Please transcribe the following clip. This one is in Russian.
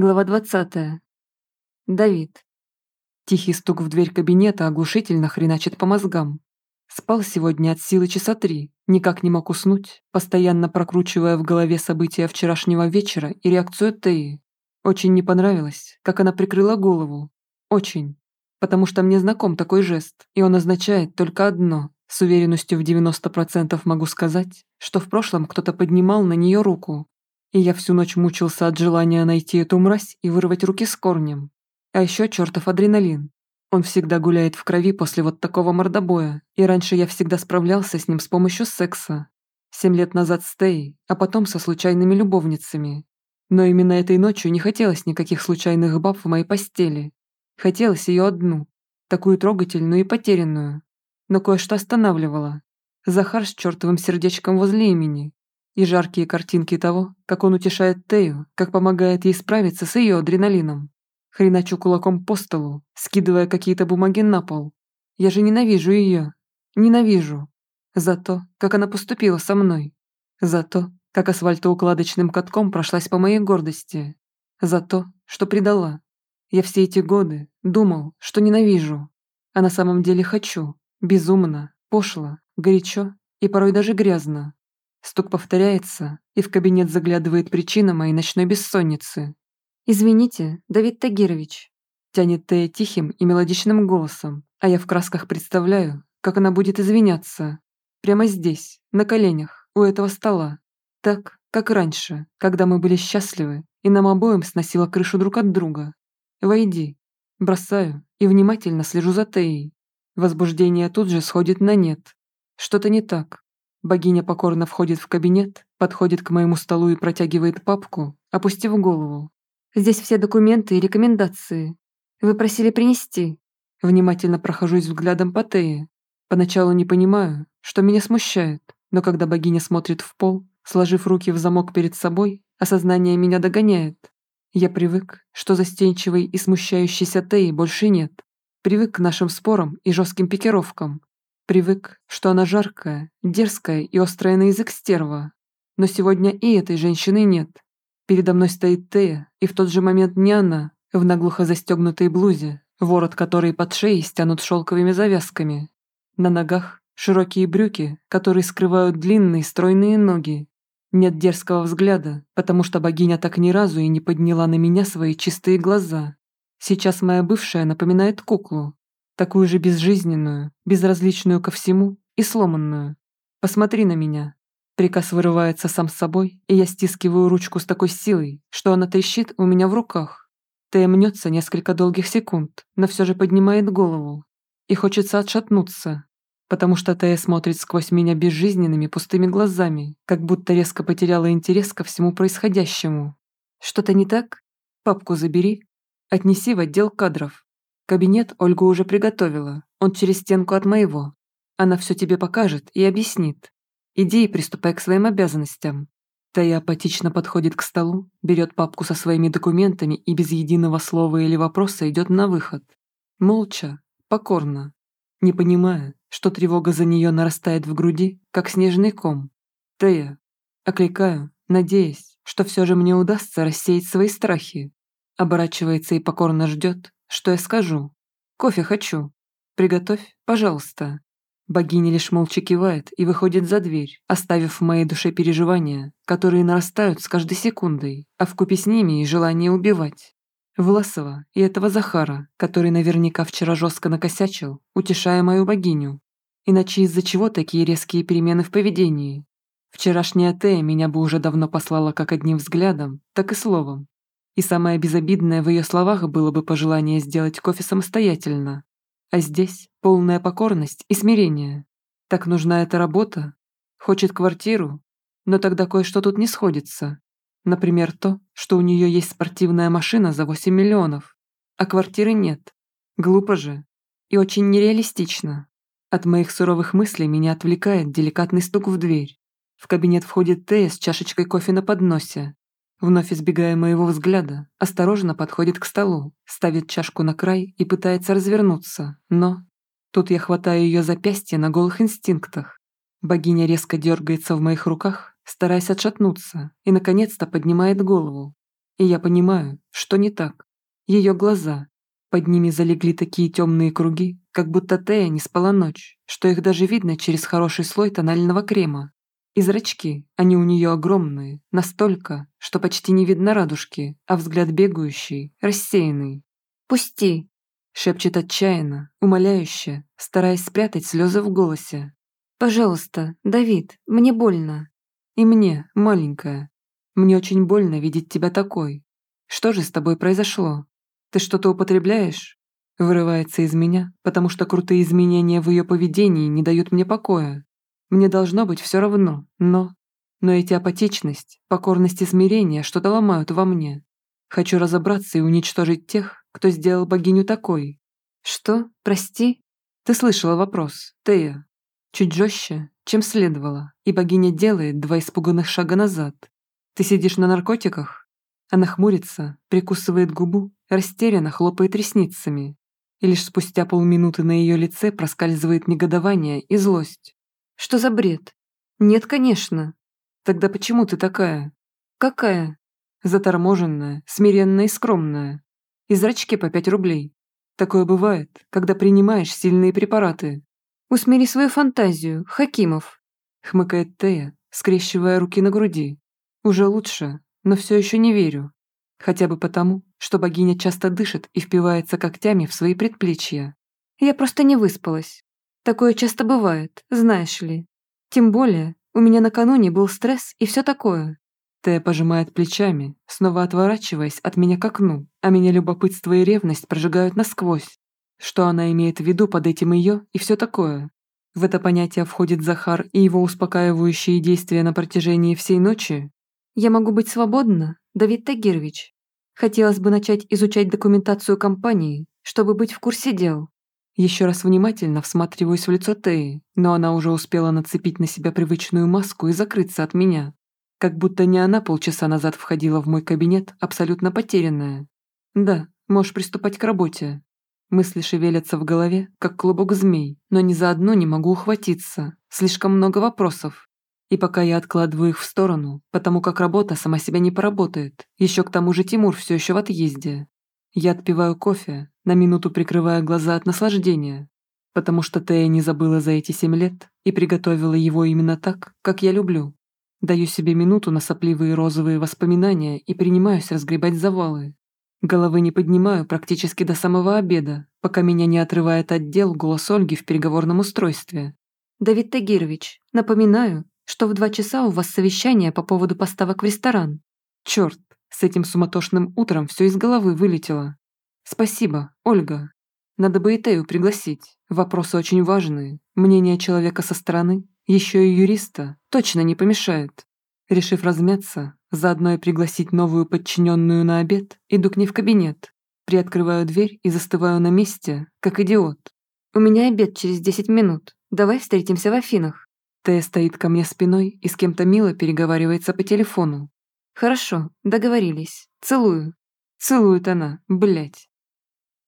Глава 20. Давид. Тихий стук в дверь кабинета оглушительно хреначит по мозгам. Спал сегодня от силы часа три, никак не мог уснуть, постоянно прокручивая в голове события вчерашнего вечера и реакцию Теи. Очень не понравилось, как она прикрыла голову. Очень. Потому что мне знаком такой жест, и он означает только одно. С уверенностью в 90% могу сказать, что в прошлом кто-то поднимал на нее руку, и я всю ночь мучился от желания найти эту мразь и вырвать руки с корнем. А еще чертов адреналин. Он всегда гуляет в крови после вот такого мордобоя, и раньше я всегда справлялся с ним с помощью секса. Семь лет назад с Тей, а потом со случайными любовницами. Но именно этой ночью не хотелось никаких случайных баб в моей постели. Хотелось ее одну, такую трогательную и потерянную. Но кое-что останавливало. Захар с чертовым сердечком возле имени, и жаркие картинки того, как он утешает Тею, как помогает ей справиться с ее адреналином. Хреначу кулаком по столу, скидывая какие-то бумаги на пол. Я же ненавижу ее. Ненавижу. За то, как она поступила со мной. За то, как асфальтоукладочным катком прошлась по моей гордости. За то, что предала. Я все эти годы думал, что ненавижу. А на самом деле хочу. Безумно, пошло, горячо и порой даже грязно. Стук повторяется, и в кабинет заглядывает причина моей ночной бессонницы. «Извините, Давид Тагирович», – тянет Тея тихим и мелодичным голосом, а я в красках представляю, как она будет извиняться. Прямо здесь, на коленях, у этого стола. Так, как раньше, когда мы были счастливы, и нам обоим сносило крышу друг от друга. «Войди». Бросаю и внимательно слежу за Теей. Возбуждение тут же сходит на нет. Что-то не так. Богиня покорно входит в кабинет, подходит к моему столу и протягивает папку, опустив голову. «Здесь все документы и рекомендации. Вы просили принести». Внимательно прохожусь взглядом по Тее. Поначалу не понимаю, что меня смущает, но когда богиня смотрит в пол, сложив руки в замок перед собой, осознание меня догоняет. Я привык, что застенчивой и смущающейся Теи больше нет. Привык к нашим спорам и жестким пикировкам, Привык, что она жаркая, дерзкая и острая на язык стерва. Но сегодня и этой женщины нет. Передо мной стоит Тея, и в тот же момент не она, в наглухо застегнутой блузе, ворот которой под шеей стянут шелковыми завязками. На ногах широкие брюки, которые скрывают длинные стройные ноги. Нет дерзкого взгляда, потому что богиня так ни разу и не подняла на меня свои чистые глаза. Сейчас моя бывшая напоминает куклу, такую же безжизненную, безразличную ко всему и сломанную. Посмотри на меня. Приказ вырывается сам с собой, и я стискиваю ручку с такой силой, что она трещит у меня в руках. Тея мнется несколько долгих секунд, но все же поднимает голову. И хочется отшатнуться, потому что Тея смотрит сквозь меня безжизненными пустыми глазами, как будто резко потеряла интерес ко всему происходящему. Что-то не так? Папку забери. Отнеси в отдел кадров. Кабинет Ольга уже приготовила, он через стенку от моего. Она все тебе покажет и объяснит. Иди и приступай к своим обязанностям. Тая апатично подходит к столу, берет папку со своими документами и без единого слова или вопроса идет на выход. Молча, покорно, не понимая, что тревога за нее нарастает в груди, как снежный ком. Тея, окликаю, надеясь, что все же мне удастся рассеять свои страхи. Оборачивается и покорно ждет, что я скажу? Кофе хочу. Приготовь, пожалуйста. Богиня лишь молча кивает и выходит за дверь, оставив в моей душе переживания, которые нарастают с каждой секундой, а вкупе с ними и желание убивать. Власова и этого Захара, который наверняка вчера жестко накосячил, утешая мою богиню. Иначе из-за чего такие резкие перемены в поведении? Вчерашняя Тея меня бы уже давно послала как одним взглядом, так и словом, и самое безобидное в ее словах было бы пожелание сделать кофе самостоятельно. А здесь полная покорность и смирение. Так нужна эта работа. Хочет квартиру, но тогда кое-что тут не сходится. Например, то, что у нее есть спортивная машина за 8 миллионов, а квартиры нет. Глупо же. И очень нереалистично. От моих суровых мыслей меня отвлекает деликатный стук в дверь. В кабинет входит Тея с чашечкой кофе на подносе. Вновь избегая моего взгляда, осторожно подходит к столу, ставит чашку на край и пытается развернуться, но... Тут я хватаю ее запястье на голых инстинктах. Богиня резко дергается в моих руках, стараясь отшатнуться, и наконец-то поднимает голову. И я понимаю, что не так. Ее глаза. Под ними залегли такие темные круги, как будто Тея не спала ночь, что их даже видно через хороший слой тонального крема. И зрачки, они у нее огромные, настолько, что почти не видно радужки, а взгляд бегающий, рассеянный. «Пусти!» – шепчет отчаянно, умоляюще, стараясь спрятать слезы в голосе. «Пожалуйста, Давид, мне больно». «И мне, маленькая. Мне очень больно видеть тебя такой. Что же с тобой произошло? Ты что-то употребляешь?» Вырывается из меня, потому что крутые изменения в ее поведении не дают мне покоя. Мне должно быть все равно, но... Но эти апатичность, покорность и смирение что-то ломают во мне. Хочу разобраться и уничтожить тех, кто сделал богиню такой. Что? Прости? Ты слышала вопрос, Тея. Чуть жестче, чем следовало, и богиня делает два испуганных шага назад. Ты сидишь на наркотиках? Она хмурится, прикусывает губу, растерянно хлопает ресницами. И лишь спустя полминуты на ее лице проскальзывает негодование и злость. Что за бред? Нет, конечно. Тогда почему ты такая? Какая? Заторможенная, смиренная и скромная. И зрачки по пять рублей. Такое бывает, когда принимаешь сильные препараты. Усмири свою фантазию, Хакимов. Хмыкает Тея, скрещивая руки на груди. Уже лучше, но все еще не верю. Хотя бы потому, что богиня часто дышит и впивается когтями в свои предплечья. Я просто не выспалась. Такое часто бывает, знаешь ли. Тем более, у меня накануне был стресс и все такое. Тея пожимает плечами, снова отворачиваясь от меня к окну, а меня любопытство и ревность прожигают насквозь. Что она имеет в виду под этим ее и все такое? В это понятие входит Захар и его успокаивающие действия на протяжении всей ночи? Я могу быть свободна, Давид Тагирович. Хотелось бы начать изучать документацию компании, чтобы быть в курсе дел. Еще раз внимательно всматриваюсь в лицо Теи, но она уже успела нацепить на себя привычную маску и закрыться от меня. Как будто не она полчаса назад входила в мой кабинет, абсолютно потерянная. Да, можешь приступать к работе. Мысли шевелятся в голове, как клубок змей, но ни за одну не могу ухватиться. Слишком много вопросов. И пока я откладываю их в сторону, потому как работа сама себя не поработает, еще к тому же Тимур все еще в отъезде. Я отпиваю кофе, на минуту прикрывая глаза от наслаждения, потому что Тея не забыла за эти семь лет и приготовила его именно так, как я люблю. Даю себе минуту на сопливые розовые воспоминания и принимаюсь разгребать завалы. Головы не поднимаю практически до самого обеда, пока меня не отрывает отдел голос Ольги в переговорном устройстве. «Давид Тагирович, напоминаю, что в два часа у вас совещание по поводу поставок в ресторан. Черт, с этим суматошным утром все из головы вылетело. Спасибо, Ольга. Надо бы и Тею пригласить. Вопросы очень важные. Мнение человека со стороны, еще и юриста, точно не помешает. Решив размяться, заодно и пригласить новую подчиненную на обед, иду к ней в кабинет. Приоткрываю дверь и застываю на месте, как идиот. «У меня обед через 10 минут. Давай встретимся в Афинах». Тея стоит ко мне спиной и с кем-то мило переговаривается по телефону. «Хорошо, договорились. Целую». Целует она, блять.